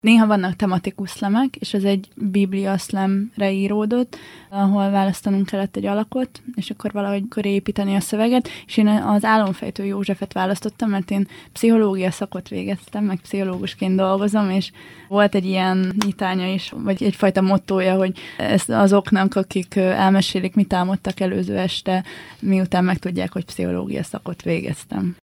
Néha vannak tematikus szlemek, és ez egy biblia szlemre íródott, ahol választanunk kellett egy alakot, és akkor valahogy köré építeni a szöveget, és én az álomfejtő Józsefet választottam, mert én pszichológia szakot végeztem, meg pszichológusként dolgozom, és volt egy ilyen nyitánya is, vagy egyfajta mottója, hogy ez azoknak, akik elmesélik, mit álmodtak előző este, miután megtudják, hogy pszichológia szakot végeztem.